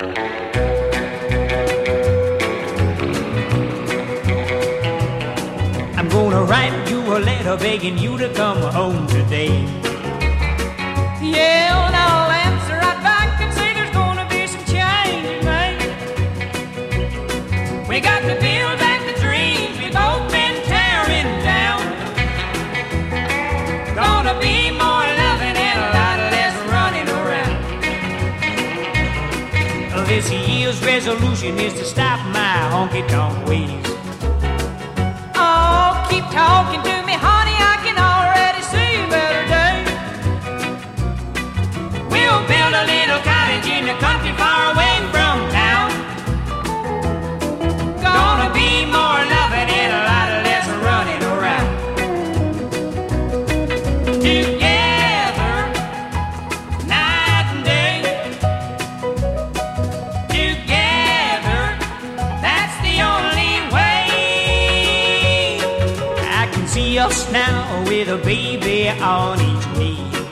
I'm gonna write you a letter begging you to come home today. Yeah, and I'll answer right back and say there's gonna be some change, mate. We got to build year's resolution is to stop my honky tonk ways. Oh, keep talking to me, honey. I can already see better day. We'll build a little cottage in the country far away from town. Gonna be more loving and a lot less running around. Together, Us now with a baby on each knee.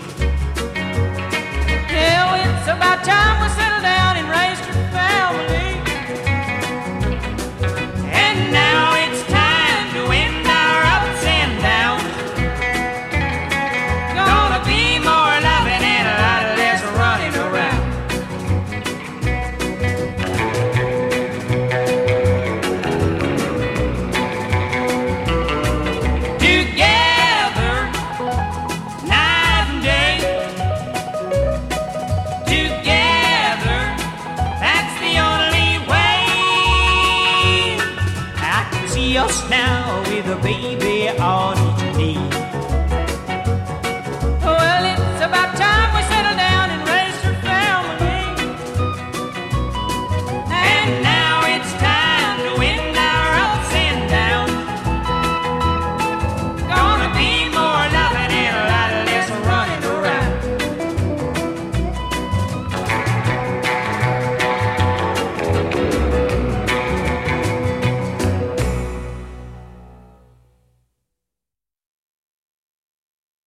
see us now with a baby on each knee.